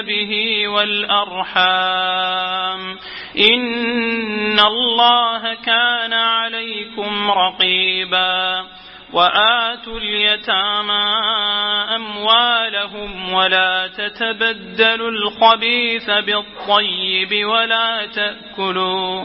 به والأرحام. إن الله كان عليكم رقيبا. وآتوا اليتامى أموالهم ولا تتبدلوا الخبيث بالطيب ولا تأكلوا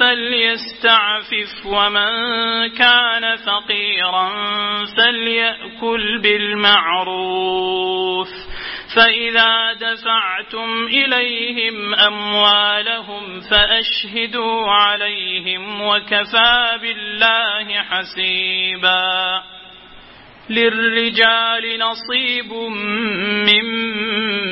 فليستعفف ومن كان فقيرا فليأكل بالمعروف فإذا دفعتم إليهم أموالهم فأشهدوا عليهم وكفى بالله حسيبا للرجال نصيب مما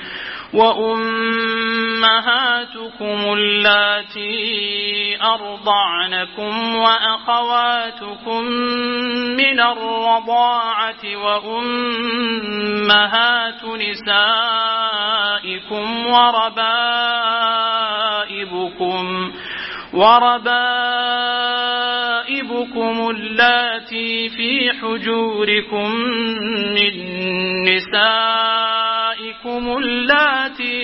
وأمهاتكم اللاتي أرضعنكم وأخواتكم من الرضاعة وأمهات نسائكم وربائبكم وربائبكم اللاتي في حجوركم من نسائكم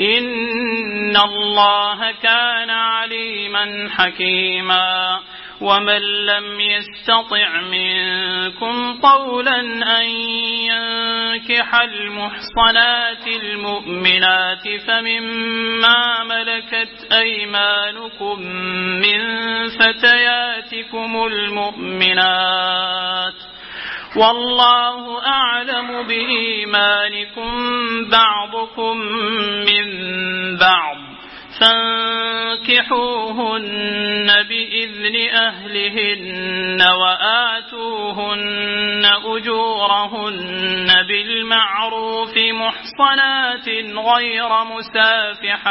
إن الله كان عليما حكيما ومن لم يستطع منكم قولا أن ينكح المحصنات المؤمنات فمما ملكت أيمانكم من فتياتكم المؤمنات والله أعلم بإيمانكم بعضكم من بعض. فانكحوهن بإذن أهلهن وآتوهن أجورهن بالمعروف محصنات غير مسافحات.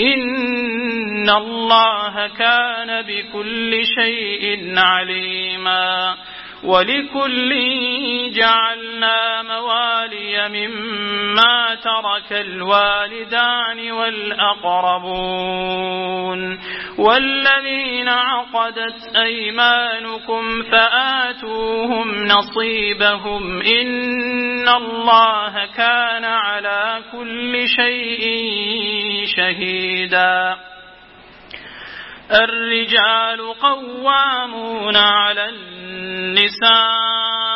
إن الله كان بكل شيء عليما ولكل جعلنا موالي مما ترك الوالدان والأقربون والذين عقدت أيمانكم فآتوهم نصيبهم إن الله كان على كل شيء شهيدا. الرجال قوامون على النساء.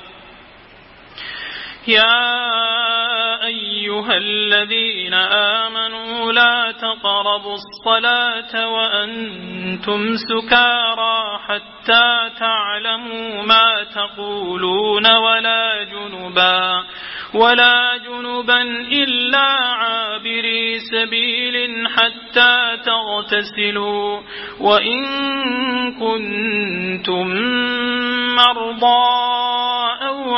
يا أيها الذين آمنوا لا تقربوا الصلاة وأنتم سكارى حتى تعلموا ما تقولون ولا جنبا ولا جنبا إلا عابري سبيل حتى تغتسلوا وإن كنتم مرضى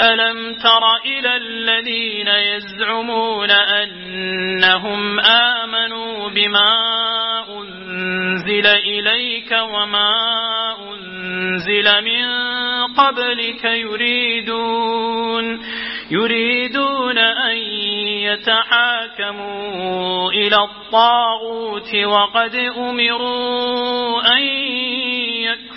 ألم تر إلى الذين يزعمون أنهم آمنوا بما أنزل إليك وما أنزل من قبلك يريدون يريدون أن يتحاكموا إلى الطاغوت وقد أمروا أن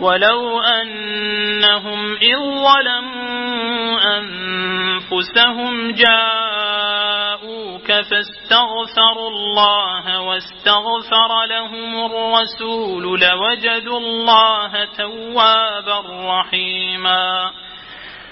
ولو أنهم إذ ظلموا أنفسهم جاءوك فاستغفروا الله واستغفر لهم الرسول لوجدوا الله توابا رحيما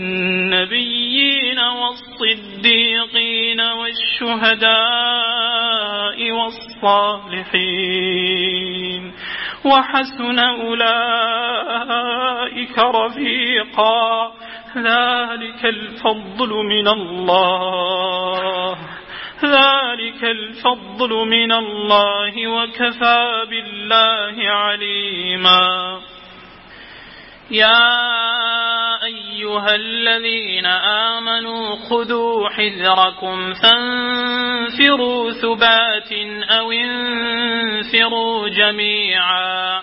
النبيين والصديقين والشهداء والصالحين وحسن أولئك رفيقا. ذلك الفضل من الله. ذلك الفضل من الله. وكفى بالله عليما. يا أيها الذين آمنوا خذوا حذركم فانفروا ثبات أو انفروا جميعا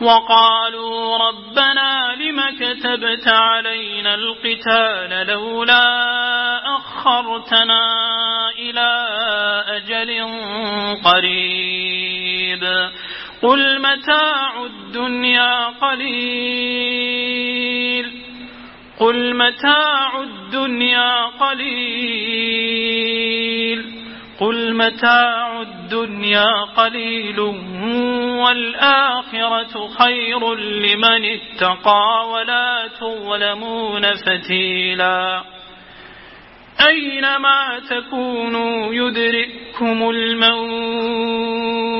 وقالوا ربنا لم كتبت علينا القتال لولا أخرتنا إلى أجل قريب قل متاع الدنيا قليل قل متاع الدنيا قليل قل متاع الدنيا قليل والآخرة خير لمن اتقى ولا تظلمون فتيلا أينما تكونوا يدرككم الموت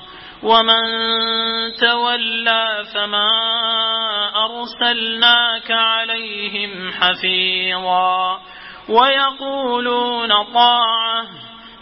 ومن تولى فما أرسلناك عليهم حفيظا ويقولون طاعة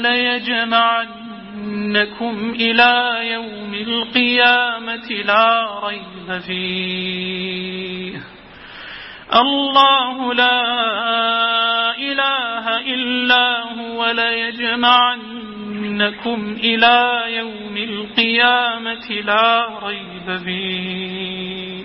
إلا هو ليجمعنكم إلى يوم القيامة لا ريب فيه الله لا إله إلا هو ليجمعنكم إلى يوم القيامة لا ريب فيه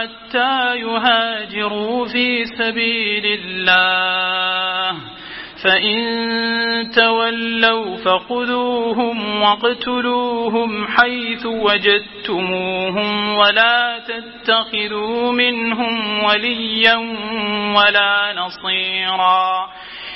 حتى يهاجروا في سبيل الله. فإن تولوا فخذوهم واقتلوهم حيث وجدتموهم ولا تتخذوا منهم وليا ولا نصيرا.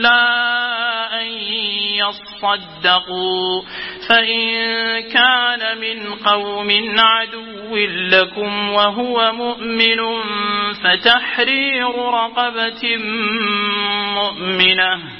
إلا أن يصدقوا. فإن كان من قوم عدو لكم وهو مؤمن فتحرير رقبة مؤمنة.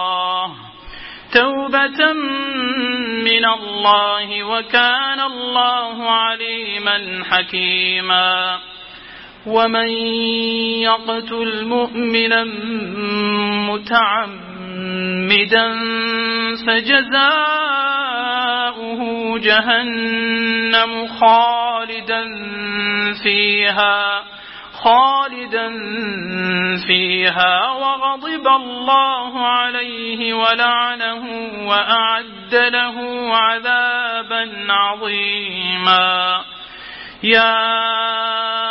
توبة من الله وكان الله عليما حكيما. ومن يقتل مؤمنا متعمدا فجزاؤه جهنم خالدا فيها. خالدا فيها وغضب الله عليه ولعنه وأعد له عذابا عظيما. يا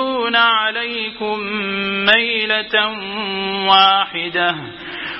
يميلون عليكم ميلة واحدة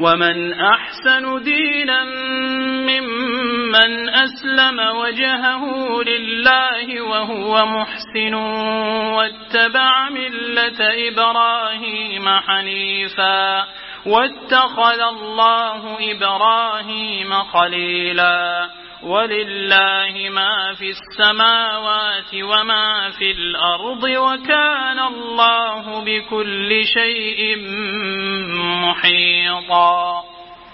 ومن أحسن دينا ممن أسلم وجهه لله وهو محسن واتبع ملة إبراهيم حنيفا واتخذ الله إبراهيم خليلا ولله ما في السماوات وما في الأرض وكان الله بكل شيء محيطا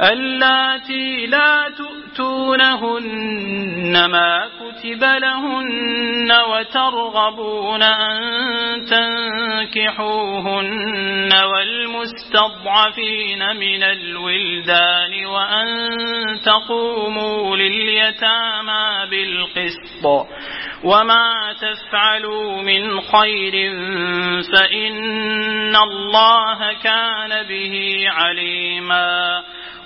اللاتي لا تؤتونهن ما كتب لهن وترغبون أن تنكحوهن والمستضعفين من الولدان وأن تقوموا لليتامى بالقسط وما تفعلوا من خير فإن الله كان به عليما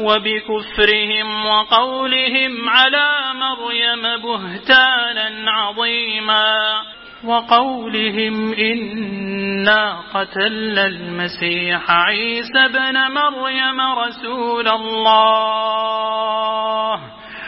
وبكفرهم وقولهم على مريم بهتانا عظيما وقولهم إنا قتلنا المسيح عيسى بن مريم رسول الله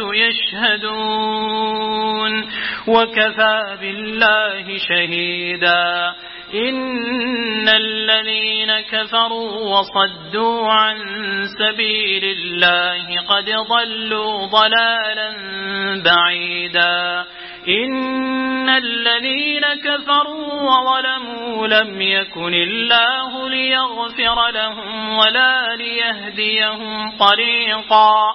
يشهدون. وكفى بالله شهيدا. إن الذين كفروا وصدوا عن سبيل الله قد ضلوا ضلالا بعيدا. إن الذين كفروا وظلموا لم يكن الله ليغفر لهم ولا ليهديهم طريقا.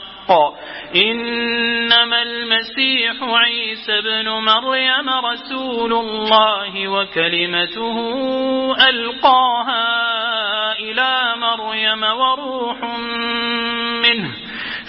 إنما المسيح عيسى بن مريم رسول الله وكلمته ألقاها إلى مريم وروح منه.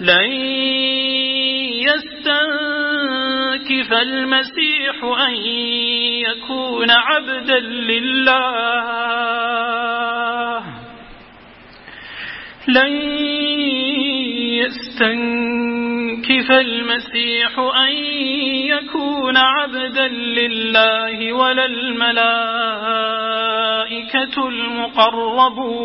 لن يستنكف المسيح أن يكون عبدا لله. لن يستنكف المسيح أن يكون عبدا لله ولا الملائكة المقربون.